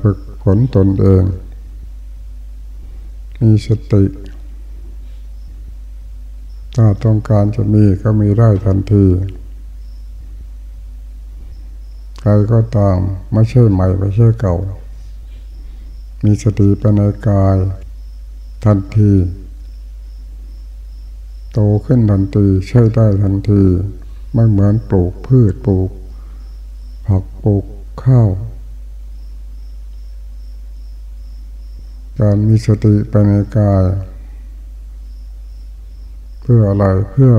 ฝึกฝนตนเอง มีสติ ถ้าต้องการจะมีก็มีได้ทันที ใครก็ตามไม่ใช่ใหม่ไม่ใช่เก่า มีสติไปในกายทันที โตขึ้นทันทีใช้ได้ทันที ไม่เหมือนปลูกพืชปลูกผักปลูกข้าว การมีสติไปในกาย เพื่ออะไรเพื่อ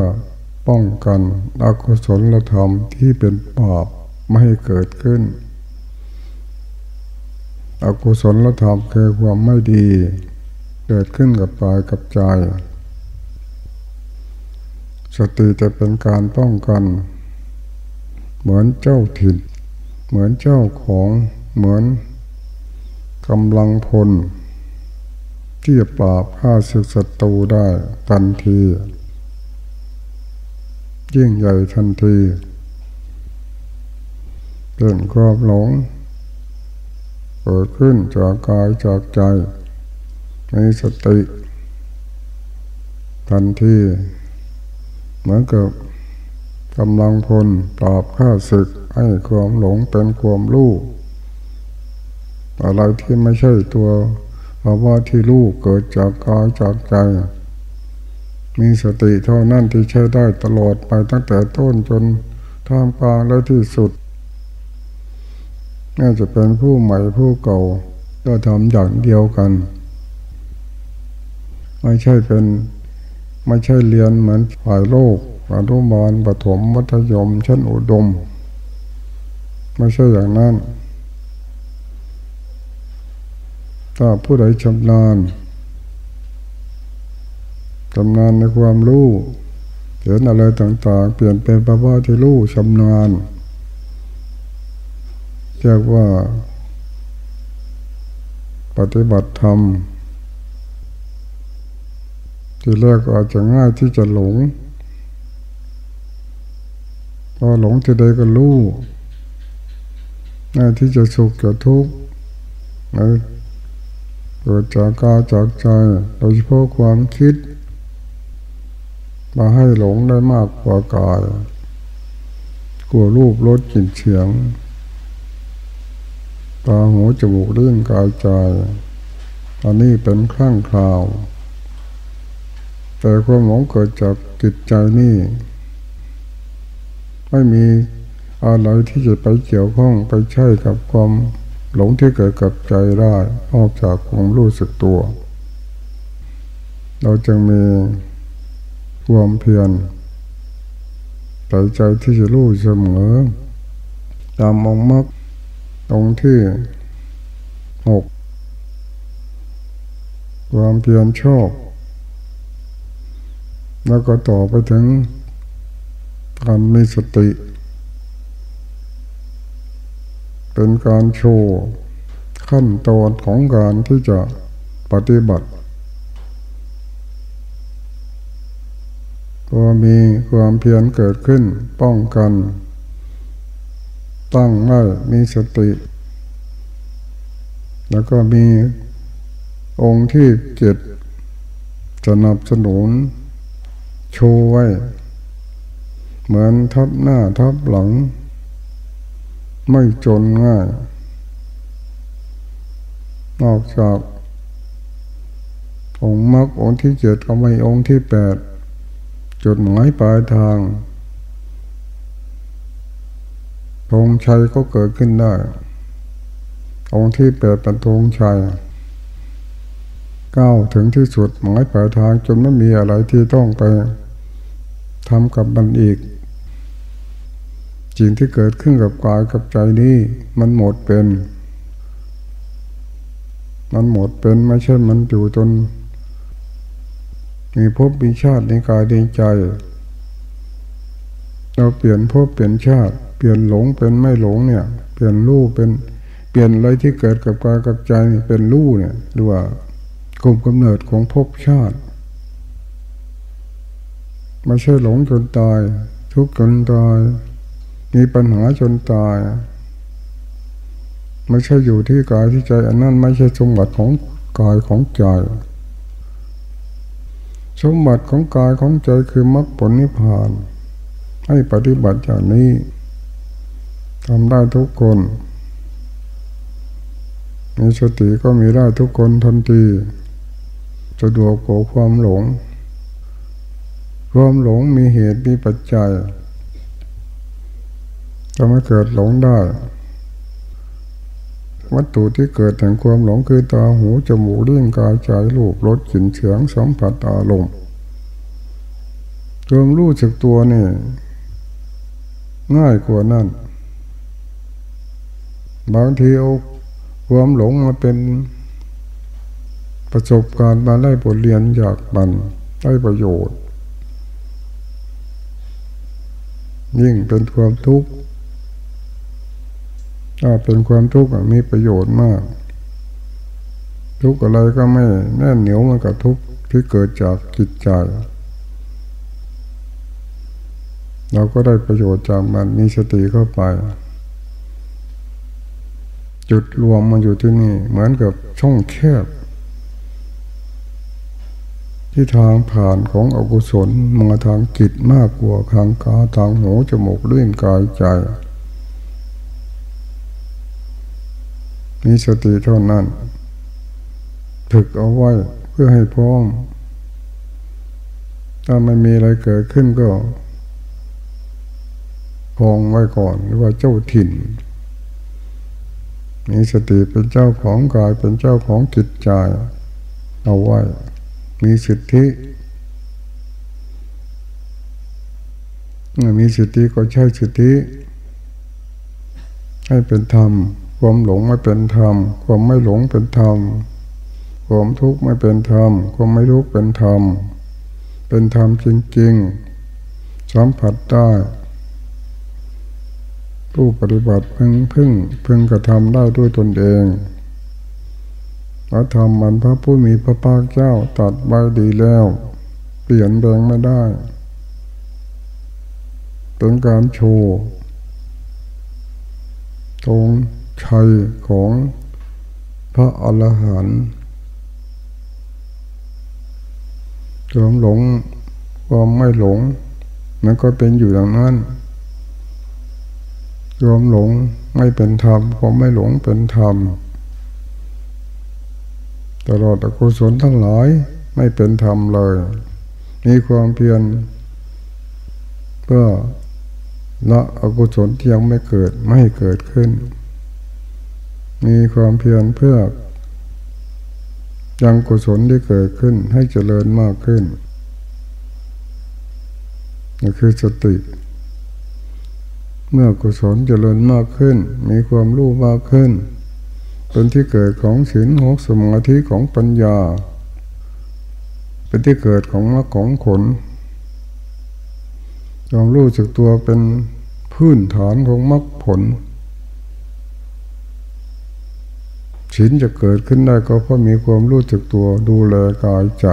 ป้องกันอกุศลธรรมที่เป็นบาปไม่ให้เกิดขึ้น อกุศลธรรมคือความไม่ดี เกิดขึ้นกับกายกับใจ สติจะเป็นการป้องกัน เหมือนเจ้าถิ่น เหมือนเจ้าของเหมือนกำลังพล ที่จะปราบฆ่าศึกศัตรูได้ทันที ยิ่งใหญ่ทันทีเป็นความหลงเกิดขึ้นจากกายจากใจในสติ ทันทีเหมือนกับกำลังพลปราบฆ่าศึกให้ความหลงเป็นความรู้อะไรที่ไม่ใช่ตัว ภาวะที่รู้เกิดจากกายจากใจ มีสติเท่านั้นที่ใช้ได้ตลอดไปตั้งแต่ต้นจนท่ามกลางและที่สุด น่าจะเป็นผู้ใหม่ผู้เก่าก็ทำอย่างเดียวกัน ไม่ใช่เป็นไม่ใช่เรียนเหมือนฝ่ายโลกอนุบาลปฐมมัธยมชั้นอุดม ไม่ใช่อย่างนั้น ถ้าผู้ใดชำนาญชำนาญในความรู้เห็นอะไรต่าง ๆ เปลี่ยนเป็นภาวะที่รู้ชำนาญเรียกว่า ปฏิบัติธรรมที่แรกอาจจะง่ายที่จะหลงพอหลงที่ใดก็รู้ง่ายที่จะสุขจะทุกข์ เกิดจากกาจากใจโดยเฉพาะความคิด มาให้หลงได้มากกว่ากายกลัวรูปรสกลิ่นเสียงตาหูจมูกเรื่องกายใจอันนี้เป็นครั้งคราว แต่ความหลงเกิดจากจิตใจนี่ ไม่มีอะไรที่จะไปเกี่ยวข้องไปใช่กับความ หลงที่เกิดกับใจได้ออกจากความรู้สึกตัว เราจึงมีความเพียรใจใจที่จะรู้เสมอ ตามองมักตรงที่หกความเพียรชอบ แล้วก็ต่อไปถึงการมีสติ เป็นการโชว์ขั้นตอนของการที่จะปฏิบัติพอมีความเพียรเกิดขึ้นป้องกัน ตั้งได้มีสติ แล้วก็มีองค์ที่เจ็ดสนับสนุนโชว์ไว้ เหมือนทับหน้าทับหลัง ไม่จนง่าย นอกจากองค์มรรคองค์ที่เจ็ดก็ไม่องค์ที่แปดจุดหมายปลายทางธงชัยก็เกิดขึ้นได้ องค์ที่แปดเป็นธงชัยก้าวถึงที่สุดหมายปลายทางจนไม่มีอะไรที่ต้องไปทำกับมันอีก สิ่งที่เกิดขึ้นกับกายกับใจนี้ มันหมดเป็น มันหมดเป็นไม่ใช่มันอยู่จนมีภพมีชาติในกายในใจ เราเปลี่ยนภพเปลี่ยนชาติ เปลี่ยนหลงเป็นไม่หลงเนี่ย เปลี่ยนรู้เป็นเปลี่ยนอะไรที่เกิดกับกายกับใจเป็นรู้เนี่ยหรือว่ากลุ่มกำเนิดของภพชาติไม่ใช่หลงจนตาย ทุกข์จนตาย มีปัญหาจนตาย ไม่ใช่อยู่ที่กายที่ใจ อันนั้นไม่ใช่สมบัติของกายของใจ สมบัติของกายของใจคือมรรคผลนิพพาน ให้ปฏิบัติอย่างนี้ทำได้ทุกคนมีสติก็มีได้ทุกคนทันทีจะดวกกว่าความหลง ความหลงมีเหตุมีปัจจัย จะไม่เกิดหลงได้ วัตถุที่เกิดแห่งความหลงคือตาหูจมูกลี้ยงกายใจรูปรสกลิ่นเสียงสัมผัสอารมณ์รวมรู้จักตัวนี่ง่ายกว่านั้นบางทีเอาความหลงมาเป็นประสบการณ์มาได้บทเรียนจากมันได้ประโยชน์ ยิ่งเป็นความทุกข์ ถ้าเป็นความทุกข์มีประโยชน์มาก ทุกข์อะไรก็ไม่แน่นเหนียวมันกับทุกข์ที่เกิดจากจิตใจเราก็ได้ประโยชน์จากมันมีสติเข้าไป จุดรวมมันอยู่ที่นี่ เหมือนกับช่องแคบ ที่ทางผ่านของอกุศลมาทางจิตมากกว่าทางกาทางหูจมูกเลื่อนกายใจ มีสติเท่านั้นถึกเอาไว้เพื่อให้พร้อม ถ้าไม่มีอะไรเกิดขึ้นก็พองไว้ก่อนหรือว่าเจ้าถิ่น มีสติเป็นเจ้าของกายเป็นเจ้าของจิตใจเอาไว้ มีสิทธิเมื่อมีสิทธิก็ใช้สิทธิให้เป็นธรรม ความหลงไม่เป็นธรรม ความไม่หลงเป็นธรรม ความทุกข์ไม่เป็นธรรม ความไม่ทุกข์เป็นธรรม เป็นธรรมจริงๆ สัมผัสได้ ผู้ปฏิบัติพึงพึ่งพึงกระทำได้ด้วยตนเองพระธรรมมันพระผู้มีพระภาคเจ้าตัดไว้ดีแล้ว เปลี่ยนแปลงไม่ได้เป็นการโชว์ตรง ชัยของพระอรหันต์ความหลงความไม่หลง มันก็เป็นอยู่อย่างนั้นความหลงไม่เป็นธรรมความไม่หลงเป็นธรรมตลอดอกุศลทั้งหลายไม่เป็นธรรมเลย มีความเพียรเพื่อละอกุศลที่ยังไม่เกิดไม่เกิดขึ้น มีความเพียรเพื่อ ยังกุศลที่เกิดขึ้นให้เจริญมากขึ้นนี่คือสติ เมื่อกุศลเจริญมากขึ้น มีความรู้มากขึ้นเป็นที่เกิดของศีลของสมาธิของปัญญา เป็นที่เกิดของมรรคของผลความรู้สึกตัวเป็นพื้นฐานของมรรคผล ศีลจะเกิดขึ้นได้ก็เพราะมีความรู้จักตัวดูแลกายใจ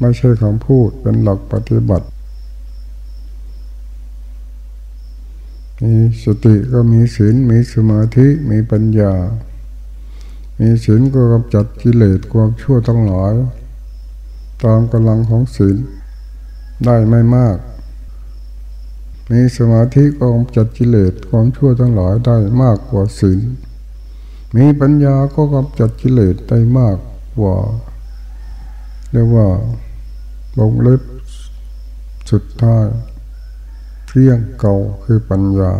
ไม่ใช่คำพูดเป็นหลักปฏิบัติมีสติก็มีศีลมีสมาธิมีปัญญา มีศีลก็กำจัดกิเลสความชั่วทั้งหลาย ตามกำลังของศีลได้ไม่มาก มีสมาธิก็กำจัดกิเลสความชั่วทั้งหลายได้มากกว่าศีล มีปัญญาก็กำจัดกิเลสได้มากกว่าเรียกว่าลงเล็บสุดท้ายเที่ยงเก่าคือปัญญา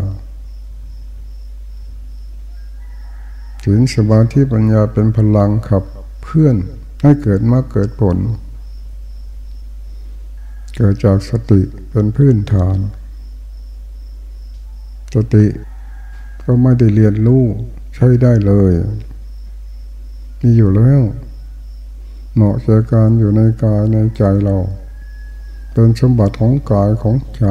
ถึงสมาธิปัญญาเป็นพลังขับเพื่อนให้เกิดมาเกิดผล เกิดจากสติเป็นพื้นฐาน สติก็ไม่ได้เรียนรู้ ช้ได้เลย มีอยู่แล้ว เหมาะแก่การอยู่ในกายในใจเรา เป็นสมบัติของกายของใจ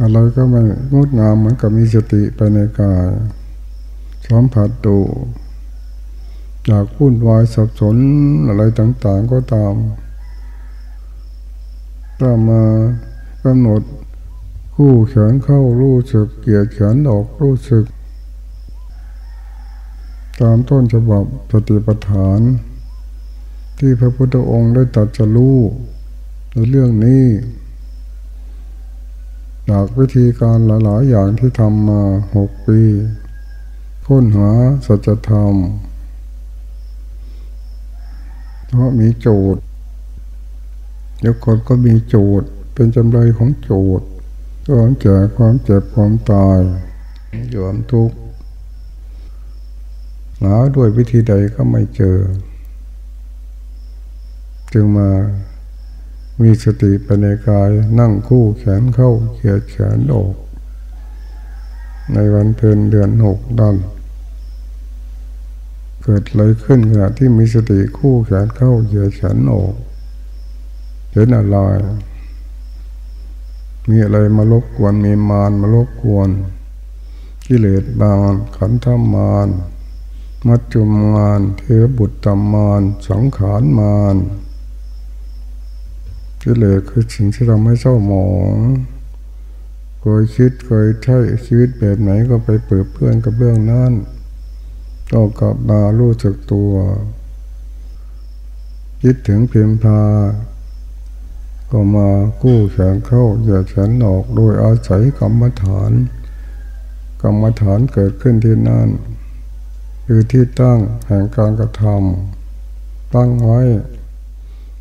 อะไรก็ไม่งดงามเหมือนกับมีสติไปในกายสัมผัสดูจากพุ่นวายสับสนอะไรต่าง ๆก็ตามถ้ามากำหนด คู่แขนเข้ารู้สึก เกียดแขนออกรู้สึก ตามต้นฉบับปฏิปทาน ที่พระพุทธองค์ได้ตรัสรู้ในเรื่องนี้จากวิธีการหลาย ๆ อย่างที่ทำมาหกปี ค้นหาสัจธรรม เพราะมีโจทย์เดี๋ยวคนก็มีโจทย์เป็นจำเลยของโจทย์ ความเจ็บความเจ็บความตายยอมทุกข์หาด้วยวิธีใดก็ไม่เจอ จึงมามีสติไปในกายนั่งคู่แขนเข้าเขียดแขนออก ในวันเพ็ญเดือนหกดันเกิดอะไรขึ้นขณะที่มีสติคู่แขนเข้าเขียดแขนออกเห็นอะไร มีอะไรมารบกวนมีมารมารบกวนกิเลสบานขันธมารมัจจุมารเทวบุตรตมารสังขารมารกิเลสคือสิ่งที่เราไม่เศร้าหมองเคยคิดเคยใช้ชีวิตแบบไหนก็ไปเปิดเพื่อนกับเรื่องนั้นก็กลับมารู้จักตัว คิดถึงเพียงพา ก็มากู้แขนเข้าอย่าแขนออกโดยอาศัยกรรมฐาน กรรมฐานเกิดขึ้นที่นั่น คือที่ตั้งแห่งการกระทำตั้งไว้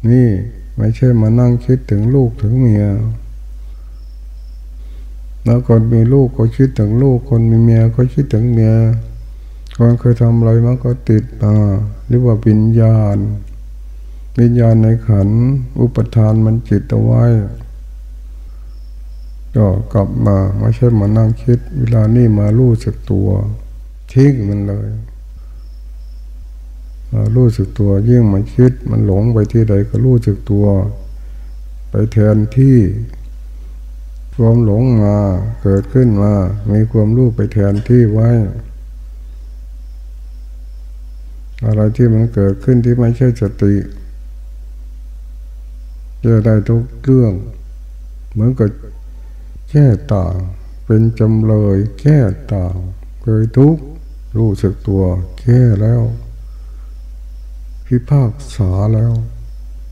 นี่ไม่ใช่มานั่งคิดถึงลูกถึงเมีย แล้วคนมีลูกก็คิดถึงลูก คนมีเมียก็คิดถึงเมียคนเคยทำอะไรมันก็ติดมาเรียกว่าวิญญาณ วิญญาณในขัน อุปทานมันจิตเอาไว้ ก็กลับมาไม่ใช่มานั่งคิด เวลานี่มารู้สึกตัวทิ้งมันเลยรู้สึกตัวยิ่งมันคิดมันหลงไปที่ใดก็รู้สึกตัว ไปแทนที่ความหลงมาเกิดขึ้นมา มีความรู้ไปแทนที่ไว้ อะไรที่มันเกิดขึ้นที่ไม่ใช่สติ จะได้ทุกเรื่อง เหมือนกับแค่ต่าง เป็นจำเลยแค่ต่างเคยทุกรู้สึกตัวแค่แล้ว พิพากษาแล้ว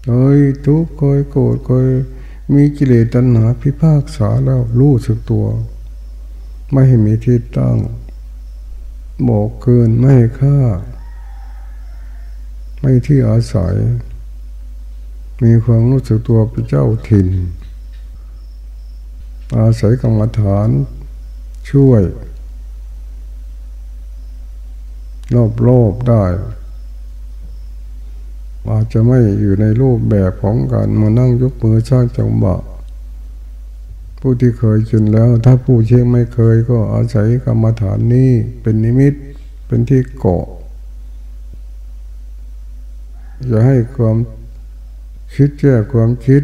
เคยทุกข์เคยโกรธเคยมีกิเลสตัณหาพิพากษาแล้วรู้สึกตัว ไม่ให้มีที่ตั้งบอกเกินไม่ให้ฆ่า ไม่ที่อาศัย มีความรู้สึกตัวเป็นเจ้าถิ่น อาศัยกรรมฐานช่วย รอบโลบได้อาจจะไม่อยู่ในรูปแบบของการมานั่งยกมือสร้างจังหวะผู้ที่เคยชินแล้ว ถ้าผู้เชื่อไม่เคยก็อาศัยกรรมฐานนี้เป็นนิมิตเป็นที่เกาะจะให้ความ คิดแก้ความคิด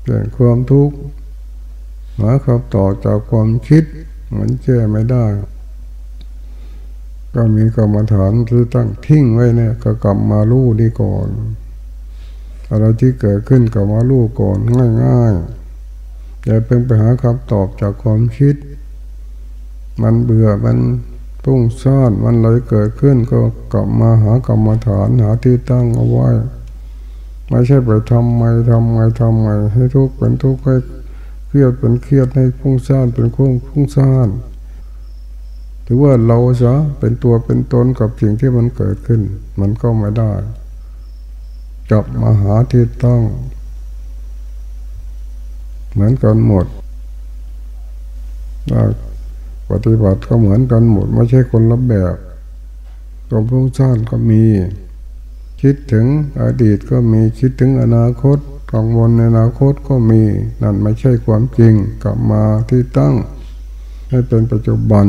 เปลี่ยนความทุกข์หาคำต่อจากความคิดมันแก้ไม่ได้ ก็มีกรรมฐานที่ตั้งทิ้งไว้เนี่ยก็กลับมาลู่นี่ก่อนอะไรที่เกิดขึ้นกับมาลู่ก่อนง่ายๆอย่าเพิ่งไปหาคำตอบจากความคิด มันเบื่อมันปุ้งซ่อนมันเลยเกิดขึ้นก็กลับมาหากรรมฐานหาที่ตั้งเอาไว้ ไม่ใช่ไปทำไมทำไมทำไมให้ทุกข์เป็นทุกข์ให้เครียดเป็นเครียดให้พุ่งซ่านเป็นพุ่งพุ่งซ่านถือว่าเราซะเป็นตัวเป็นตนกับสิ่งที่มันเกิดขึ้น มันก็ไม่ได้จับมาหาที่ต้อง เหมือนกันหมดปฏิบัติก็เหมือนกันหมด ไม่ใช่คนละแบบตัวพุ่งสร้างก็มี คิดถึงอดีตก็มีคิดถึงอนาคตกังวลในอนาคตก็มี นั่นไม่ใช่ความจริงกลับมาที่ตั้ง ให้เป็นปัจจุบัน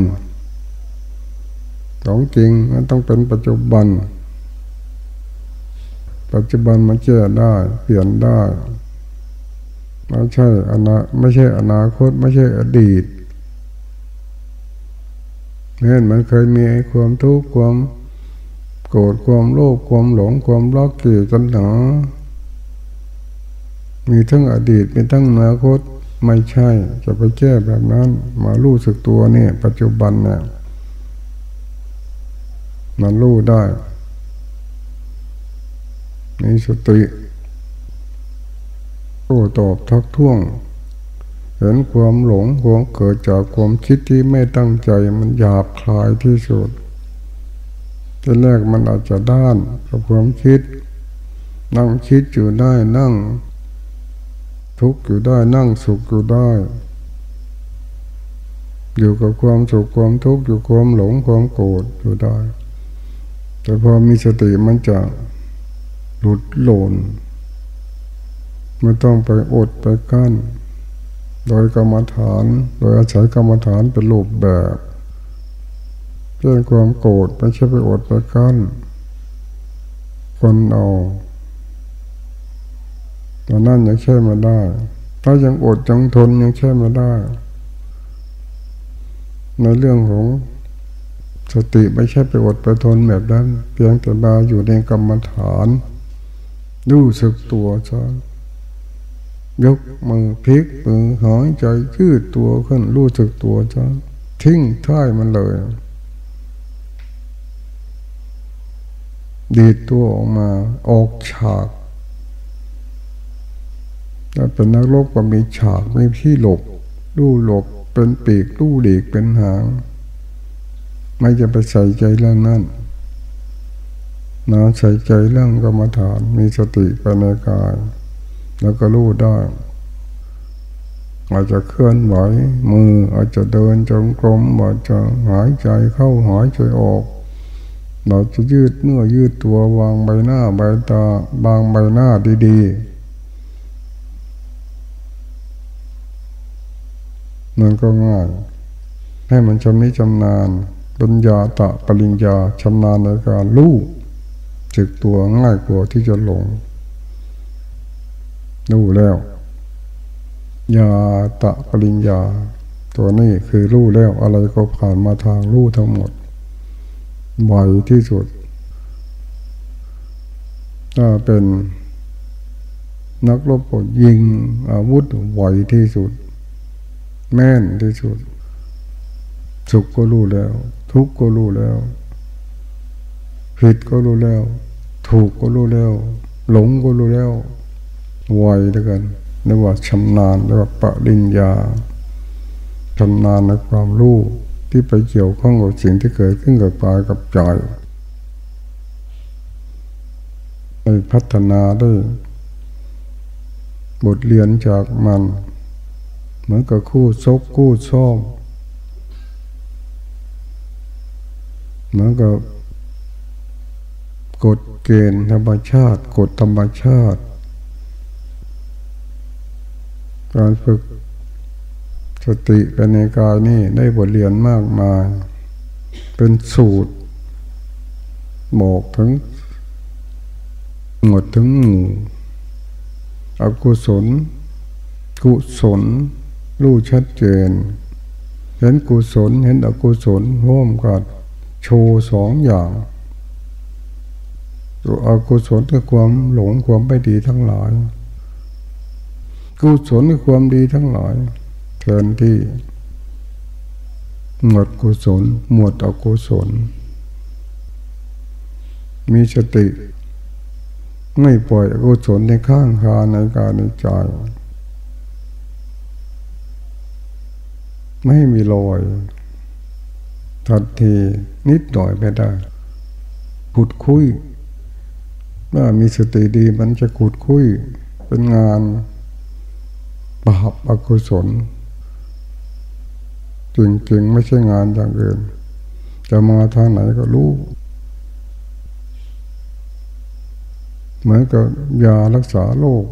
ของจริงมันต้องเป็นปัจจุบัน ปัจจุบันมันเจอได้ เปลี่ยนได้ไม่ใช่อนาไม่ใช่อนาคต ไม่ใช่อดีตเห็นมันเคยมีความทุกข์ความ โกรธความโลภความหลงความรักเกลียดกันหนามีทั้งอดีตมีทั้งอนาคตไม่ใช่จะไปแก้แบบนั้น มารู้สึกตัวนี่ปัจจุบันเนี่ยมันรู้ได้มีสติโอ้ตอบทักท้วง เห็นความหลงความเกิดจากความคิดที่ไม่ตั้งใจมันหยาบคลายที่สุด ทีแรกมันอาจจะด้านกับความคิด นั่งคิดอยู่ได้นั่ง ทุกข์อยู่ได้นั่งสุขอยู่ได้ อยู่กับความสุขความทุกข์อยู่ความหลงความโกรธอยู่ได้ แต่พอมีสติมันจะหลุดหล่นไม่ต้องไปอดไปกั้น โดยกรรมฐาน โดยอาศัยกรรมฐานเป็นรูปแบบ เรื่องความโกรธไม่ใช่ไปอดไปกั้นคนเอาตอนนั้นยังใช่มาได้ ถ้ายังอดยังทนยังใช่มาได้ ในเรื่องของสติไม่ใช่ไปอดไปทนแบบนั้น เพียงแต่มาอยู่ในกรรมฐานรู้สึกตัวซะยกมือพลิกมือหายใจยืดตัวขึ้นรู้สึกตัวซะทิ้งท้ายมันเลย ดีดตัวออกมาออกฉากถ้าเป็นนักรบก็มีฉากไม่ที่หลบลู่หลบเป็นปีกลู่หลีกเป็นหาง ไม่จะไปใส่ใจเรื่องนั้นนะใส่ใจเรื่องกรรมฐานมีสติไปในกาย แล้วก็รู้ได้ อาจจะเคลื่อนไหวมืออาจจะเดินจงกรมอาจจะหายใจเข้าหายใจออก เราจะยืดเนื้อยืดตัววางใบหน้าใบตาบางใบหน้าดีๆมันก็ง่ายให้มันชำนิชำนาญปัญญาตะปริญญาชำนาญในการรู้จึกตัวง่ายกว่าที่จะหลงรู้แล้วยาตะปริญญา ตัวนี้คือรู้แล้วอะไรก็ผ่านมาทางรู้ทั้งหมด ไวที่สุด ถ้าเป็นนักรบก็ยิงอาวุธไวที่สุด แม่นที่สุด สุขก็รู้แล้ว ทุกข์ก็รู้แล้ว ผิดก็รู้แล้ว ถูกก็รู้แล้ว หลงก็รู้แล้วไวด้วยกันเรียกว่าชำนาญเรียกว่าปริญญาชำนาญในความรู้ ที่ไปเกี่ยวข้องกับสิ่งที่เกิดขึ้นกับกายกับใจไปพัฒนาได้บทเรียนจากมัน เหมือนกับคู่ซกคู่ซ่อมเหมือนกับกฎเกณฑ์ธรรมชาติ กฎธรรมชาติ การฝึก สติเป็นในกายนี่ได้บทเรียนมากมาย เป็นสูตรบอกถึงหมดถึงหมู่อกุศล กุศล รู้ชัดเจน เห็นกุศลเห็นอกุศลร่วมกันโชว์สองอย่างตัวอกุศลคือความหลงความไม่ดีทั้งหลาย กุศลคือความดีทั้งหลาย แทนที่หมดกุศลหมดอกุศล มีสติ ไม่ปล่อยอกุศลในข้างคาในกายในใจไม่มีรอยทันทีนิดหน่อยไม่ได้ขุดคุยว่ามีสติดีมันจะขุดคุยเป็นงานบาปอกุศล จริงๆ ไม่ใช่งานอย่างอื่น จะมาทางไหนก็รู้ เหมือนกับยารักษาโรค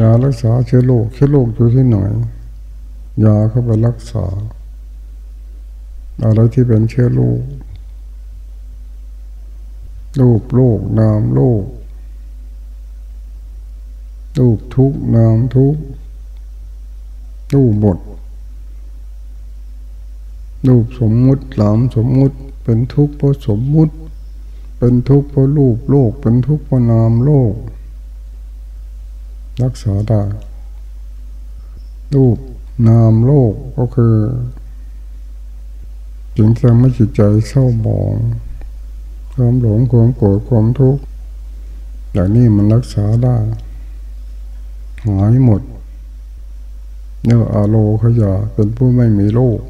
ยารักษาเชื้อโรคเชื้อโรคอยู่ที่ไหนยาเข้าไปรักษา อะไรที่เป็นเชื้อโรครูปโลกนามโลกรูปทุกนามทุกรูปบท รูปสมมุติหลามสมมุติ เป็นทุกข์เพราะสมมุติ เป็นทุกข์เพราะรูปโลก เป็นทุกข์เพราะนามโลก รักษาได้รูปนามโลกก็คือสิ่งที่ทำให้จิตใจเศร้าหมองความหลงความโกรธความทุกข์อย่างนี้มันรักษาได้หายหมดเนื้ออาโลขยาเป็นผู้ไม่มีโลก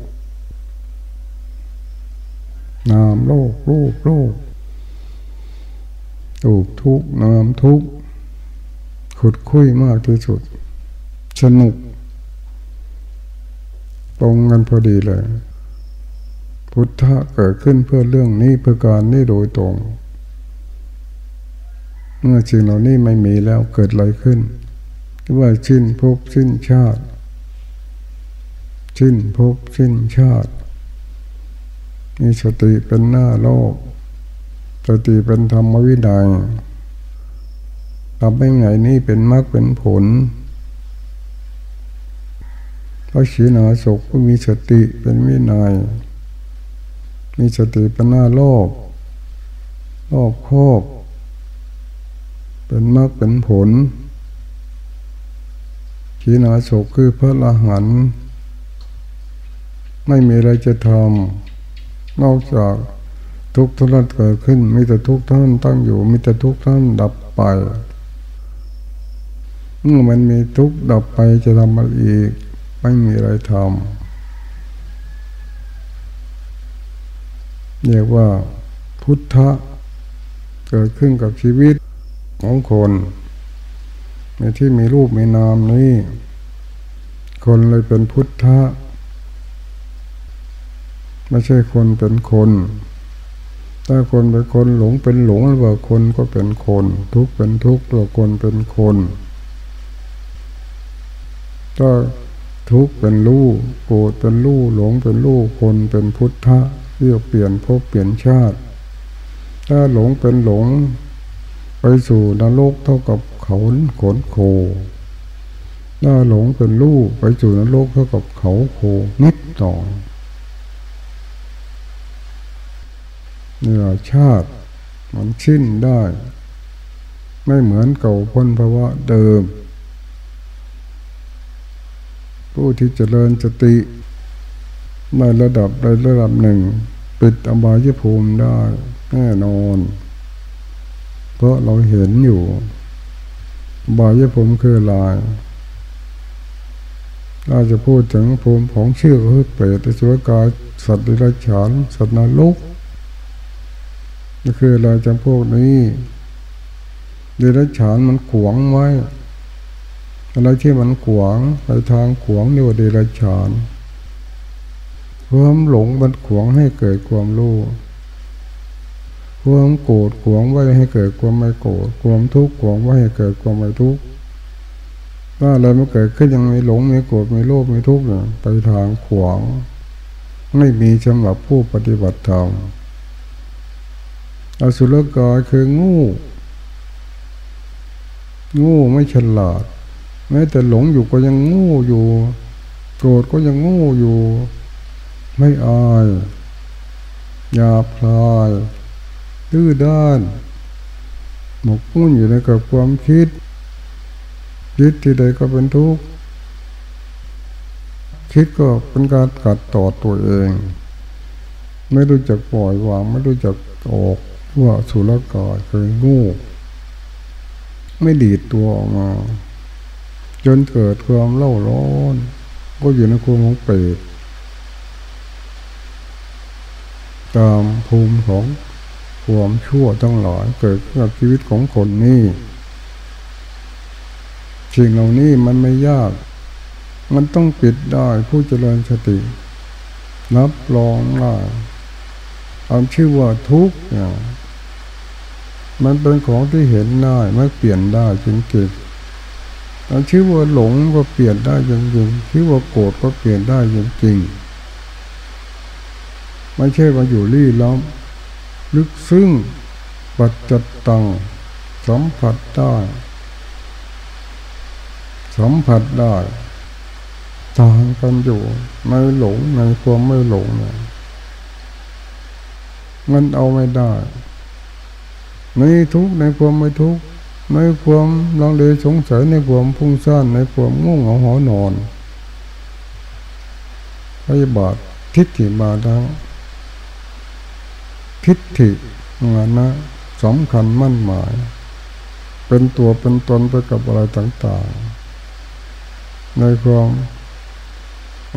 นามโลกรูปโลกรูปทุกนามทุกขุดคุยมากที่สุด สนุก ตรงกันพอดีเลย พุทธะเกิดขึ้นเพื่อเรื่องนี้เพื่อการนี้โดยตรง เมื่อสิ่งเหล่านี้ไม่มีแล้วเกิดอะไรขึ้นว่าชิ้นภพสิ้นชาติสิ้นภพสิ้นชาติ มีสติเป็นหน้าโลก สติเป็นธรรมวินัยทำให้ไงนี่เป็นมรรคเป็นผลพระชีนาศกก็มีสติเป็นวินัย มีสติเป็นหน้าโลกรอบครอบเป็นมรรคเป็นผลชีนาศกคือพระละหัน ไม่มีอะไรจะทำ นอกจากทุกข์ท่านเกิดขึ้นมีแต่ทุกข์ท่านตั้งอยู่มีแต่ทุกข์ท่านดับไปเมื่อมันมีทุกข์ดับไปจะทำอะไรอีก ไม่มีอะไรทำเรียกว่าพุทธะเกิดขึ้นกับชีวิตของคนในที่มีรูปมีนามนี้ คนเลยเป็นพุทธะ ไม่ใช่คนเป็นคน ถ้าคนเป็นคนหลงเป็นหลงหรือว่าคนก็เป็นคน ทุกเป็นทุกตัวคนเป็นคนถ้าทุกเป็นลูกโกรธเป็นลูกหลงเป็นลูกคนเป็นพุทธะเรียกเปลี่ยนภพเปลี่ยนชาติ ถ้าหลงเป็นหลง ไปสู่นรกเท่ากับเขาขนโคถ้าหลงเป็นลูกไปสู่นรกเท่ากับเขาโคนิดต่อ เนื้อชาติมันชิ้นได้ ไม่เหมือนเก่าพ้นภาวะเดิม ผู้ที่เจริญสติในระดับใดระดับหนึ่ง ปิดอบายภูมิได้แน่นอน เพราะเราเห็นอยู่บายภูมิคือลายเราจะพูดถึงภูมิของเชื่อคือเปรตสุรกายสัตว์ดิรัจฉานสัตว์นรก นี่คืออะไรจำพวกนี้เดรัจฉานมันขวางไว้อะไรที่มันขวางไปทางขวางเรียกว่าเดรัจฉานความหลงมันขวางให้เกิดความรู้ความโกรธขวางไว้ให้เกิดความไม่โกรธความทุกข์ขวางไว้ให้เกิดความไม่ทุกข์ถ้าอะไรมันเกิดขึ้นยังไม่หลงไม่โกรธไม่โลภไม่ทุกข์ไปทางขวาง ไม่มีสำหรับผู้ปฏิบัติธรรม อสุรกายคืองูงูไม่ฉลาด แม้แต่หลงอยู่ก็ยังงูอยู่ โกรธก็ยังงูอยู่ ไม่อายหยาบคลายดื้อด้าน หมกมุ่นอยู่ในกับความคิด คิดที่ใดก็เป็นทุกข์คิดก็เป็นการกัดต่อตัวเอง ไม่รู้จักปล่อยวาง ไม่รู้จักออก ว่าสุรกายคืองูไม่ดีดตัวออกมา จนเกิดความเล่าร้อน ก็อยู่ในความของเปรตตามภูมิของความชั่วทั้งหลายเกิดกับชีวิตของคนนี้สิ่งเหล่านี้มันไม่ยาก มันต้องปิดได้ผู้เจริญสติ รับรองได้เอาชื่อว่าทุกอย่าง มันเป็นของที่เห็นได้ไม่เปลี่ยนได้จริงๆอันชื่อว่าหลงก็เปลี่ยนได้จริงๆชื่อว่าโกรธก็เปลี่ยนได้จริงๆไม่ใช่มาอยู่รี่ล้อมลึกซึ้งปัจจตังสัมผัสได้สัมผัสได้ต่างกันอยู่ในหลงในความไม่หลงเนี่ยมันเอาไม่ได้ ในทุกในความไม่ทุกในความลังเลสงสัยในความพุ่งซ่านในความง่วงเหงาหอนอนพยาบาททิฏฐิมาทั้งทิฏฐิมานะสำคัญมั่นหมาย เป็นตัวเป็นตนไปกับอะไรต่างๆ ในความ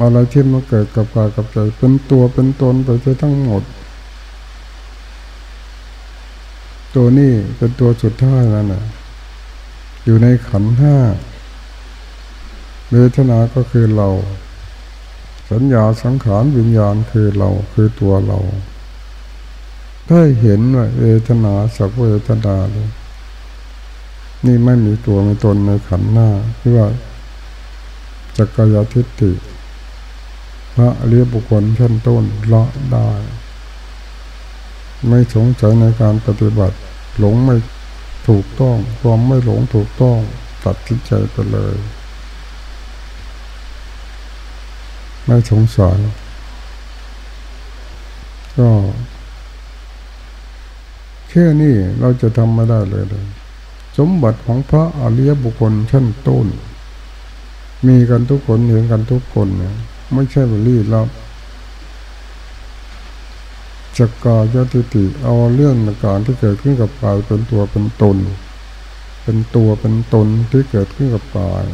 อะไรที่มาเกิดกับกายกับใจ เป็นตัวเป็นตนไปทั้งหมด ตัวนี้เป็นตัวสุดท้ายนั่นแหละอยู่ในขันห้าเวทนาก็คือเรา สัญญาสังขารวิญญาณคือเราคือตัวเรา ถ้าเห็นว่าเวทนาสักเวทนาเลยนี่ไม่มีตัวมีตนในขันหน้าที่ว่าจักรยทิฏฐิพระเรียบุคคลชั้นต้นละได้ ไม่สงสัยในการปฏิบัติ หลงไม่ถูกต้อง ความไม่หลงถูกต้อง ตัดสินใจไปเลย ไม่สงสัยก็แค่นี้เราจะทำไม่ได้เลยเลย สมบัติของพระอริยบุคคลชั้นต้น มีกันทุกคนเห็นกันทุกคนเนี่ยไม่ใช่บรีลับ จักกายติติเอาเรื่องการที่เกิดขึ้นกับกายเป็นตัวเป็นตน เป็นตัวเป็นตนที่เกิดขึ้นกับกาย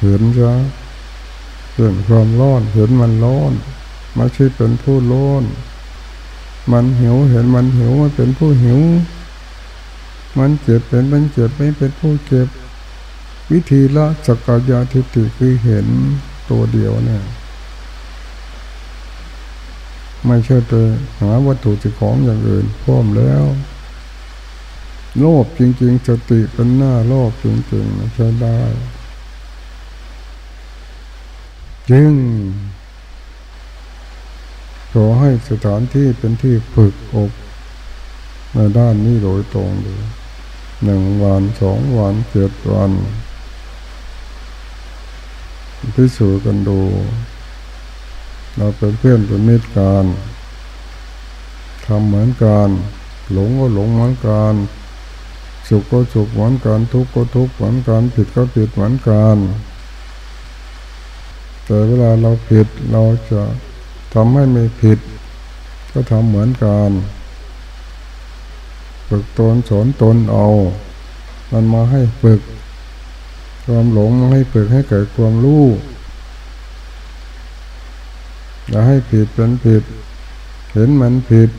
เห็นจ้ะเห็นความร้อนเห็นมันร้อนไม่ใช่เป็นผู้ร้อนมันหิวเห็นมันหิวมันเป็นผู้หิว มันเจ็บเป็นมันเจ็บไม่เป็นผู้เจ็บ วิธีละสกายาทิฏฐิคือเห็นตัวเดียวเนี่ย ไม่ใช่ไปหาวัตถุจิของอย่างอื่นพร้อมแล้ว โลภจริง ๆ สติเป็นหน้าโลภจริงๆใช้ได้จึงขอให้สถานที่เป็นที่ฝึกอบในด้านนี้โดยตรงเลยหนึ่งวันสองวันเจ็ดวันพิสูจน์กันดู เราเป็นเพื่อนเป็นมิตรกันทำเหมือนกันหลงก็หลงเหมือนกันสุขก็สุขเหมือนกันทุกข์ก็ทุกข์เหมือนกันผิดก็ผิดเหมือนกันแต่เวลาเราผิดเราจะทำให้ไม่ผิด ก็ทำเหมือนกันฝึกตนสอนตนเอา มันมาให้ฝึก ความหลงมาให้ฝึกให้เกิดความรู้ อย่าให้ผิดเป็นผิด เห็นมันผิด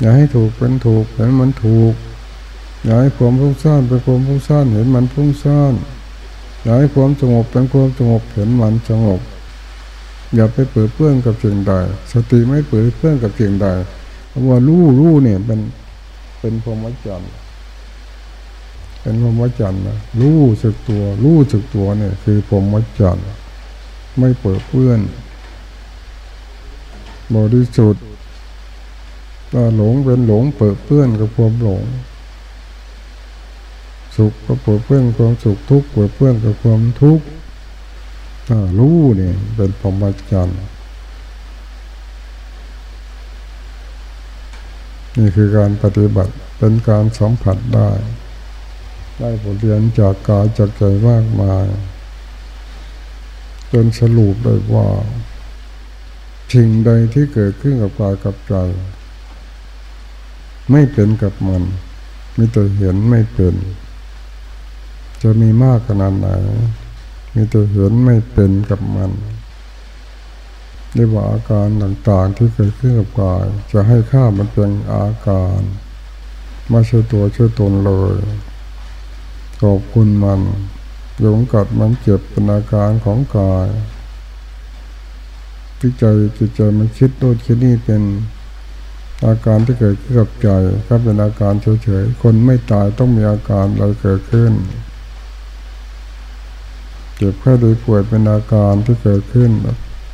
อย่าให้ถูกเป็นถูก เห็นมันถูก อย่าให้ความฟุ้งซ่านเป็นความฟุ้งซ่านเห็นมันฟุ้งซ่านอย่าให้ความสงบเป็นความสงบเห็นมันสงบ อย่าไปเปิดเพื่อนกับสิ่งใดสติไม่เปิดเพื่อนกับสิ่งใดเพราะว่ารู้รู้เนี่ยเป็นเป็นพรหมจรรย์เป็นพรหมจรรย์นะรู้สึกตัว รู้สึกตัวเนี่ย คือพรหมจรรย์ไม่เปิดเพื่อน บริสุทธิ์ถ้าหลงเป็นหลงเปิดเพื่อนกับความหลง สุขก็เปิดเพื่อนความสุขทุกข์เปิดเพื่อนกับความทุกข์รู้เนี่ยเป็นพรหมจรรย์นี่คือการปฏิบัติเป็นการสัมผัสได้ ได้บทเรียนจากกายจากใจมากมาย จนสรุปเลยว่า สิ่งใดที่เกิดขึ้นกับกายกับใจ ไม่เป็นกับมันมีแต่เห็นไม่เป็น จะมีมากขนาดไหน มีแต่เห็นไม่เป็นกับมันเรียกว่าอาการต่างๆที่เกิดขึ้นกับกาย จะให้ค่ามันเป็นอาการไม่ใช่ตัวช่วยตนเลยขอบคุณมันหลงกัดมันเจ็บเป็นอาการของกาย ที่ใจจิตใจมันคิดโน่นคิดนี่เป็นอาการที่เกิดขึ้นกับใจก็เป็นอาการเฉยๆ คนไม่ตายต้องมีอาการอะไรเกิดขึ้น เจ็บแค่โดยป่วยเป็นอาการที่เกิดขึ้น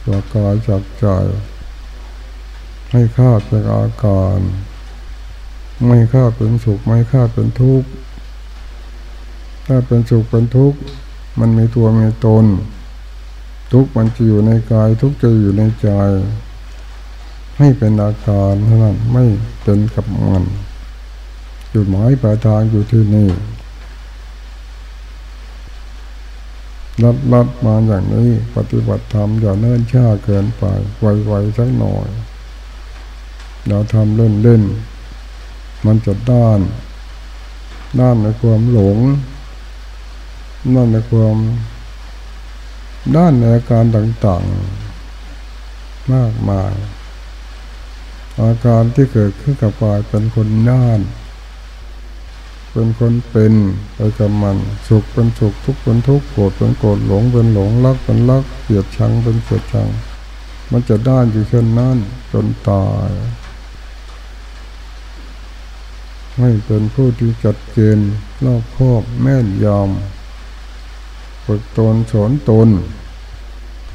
จากกายจากใจให้ค่าเป็นอาการ ไม่ค่าเป็นสุข ไม่ค่าเป็นทุกข์ ถ้าเป็นสุขเป็นทุกข์ มันมีตัวมีตน ทุกมันจะอยู่ในกาย ทุกจะอยู่ในใจ ให้เป็นอาการเท่านั้นไม่เป็นกับมันจุดหมายปลายทางอยู่ที่นี่ลัดลัดมาอย่างนี้ ปฏิบัติธรรมอย่าเนิ่นช้าเกินไป ไวๆสักหน่อยอย่าทำเล่นเล่นมันจะด้าน ด้านในความหลง ด้านในความ ด้านในอาการต่างๆ มากมาย อาการที่เกิดขึ้นกับกายเป็นคนด้าน เป็นคนเป็นไปกับมันสุขเป็นสุขทุกข์เป็นทุกข์โกรธเป็นโกรธหลงเป็นหลงรักเป็นรักเกลียดชังเป็นเกลียดชัง มันจะด้านอยู่เช่นนั้นจนตายให้เป็นผู้ที่จัดเกณฑ์รอบคอบแม่นยำ ฝึกตนสอนตน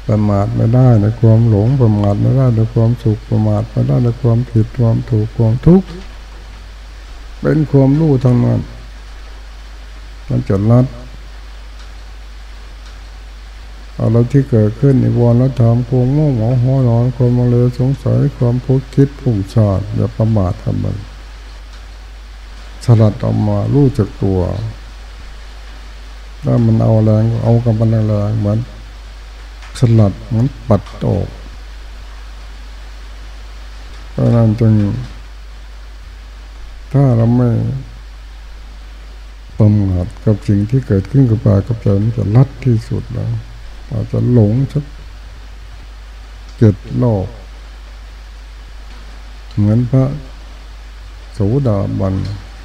ประมาทไม่ได้ในความหลงประมาทไม่ได้ในความสุขประมาทไม่ได้ในความผิดความถูกความทุกข์เป็นความรู้ทั้งนั้นมันจะรัดอะไรที่เกิดขึ้นในวันละธรรมความโง่หมอหอนอนความมาเลยสงสัยความพุกคิดผุ่งชาดอย่าประมาททำมันสลัดออกมารู้จักตัว ถ้ามันเอาแรงเอากำลังแรงเหมือนสลัดเหมือนปัดออกเพราะนั้นจึง ถ้าเราไม่ประมาทกับสิ่งที่เกิดขึ้นกับปายกับใจมันจะลัดที่สุดแล้วอาจจะหลงชักเกิดโลกเหมือนพระโสดาบัน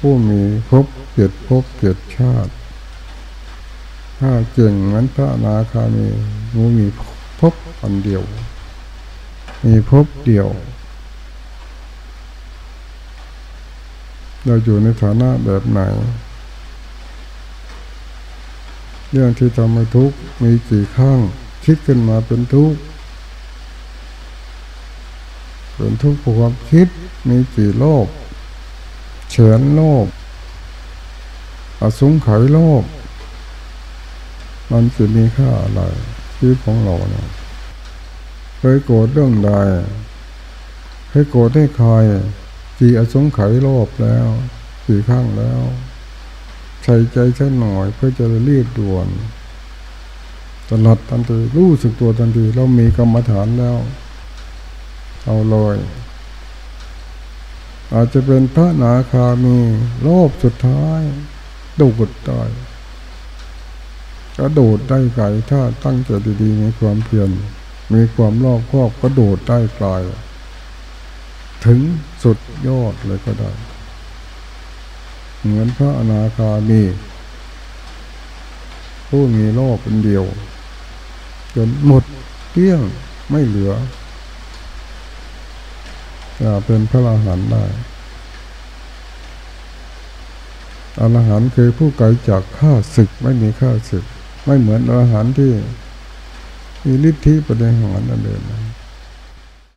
ผู้มีภพเกิดภพเกิดชาติ ถ้าเก่งเหมือนพระนาคามีมูมีพอันเดียว มีภพเดียว เราอยู่ในฐานะแบบไหน เรื่องที่ทำให้ทุกข์มีกี่ข้างคิดขึ้นมาเป็นทุกข์เป็นทุกข์ความคิดมีกี่โลกเฉือนโลกอสุงไขโลก มันจะมีค่าอะไรชีวิตของเราเนี่ยเคยโกรธเรื่องใดเคยโกรธให้ใครกี่อสงไขยรอบแล้วกี่ข้างแล้ว ใส่ใจสักหน่อยเพื่อจะรียกด่วนตลอดทันทีรู้สึกตัวทันทีเรามีกรรมฐานแล้ว เอาลอยอาจจะเป็นพระนาคามีรอบสุดท้ายดูดได้ กระโดดได้ไกลถ้าตั้งใจดีๆมีความเพียรมีความรอบครอบกระโดดได้ไกลถึงสุดยอดเลยก็ได้ เหมือนพระอนาคามีผู้มีโลกเป็นเดียว จนหมดเกลี้ยงไม่เหลือจะเป็นพระอรหันต์ได้อรหันต์คือผู้ไกลจากข้าศึกไม่มีข้าศึก ไม่เหมือนอรหันต์ที่มีฤทธิปฏิหารนั่นเอง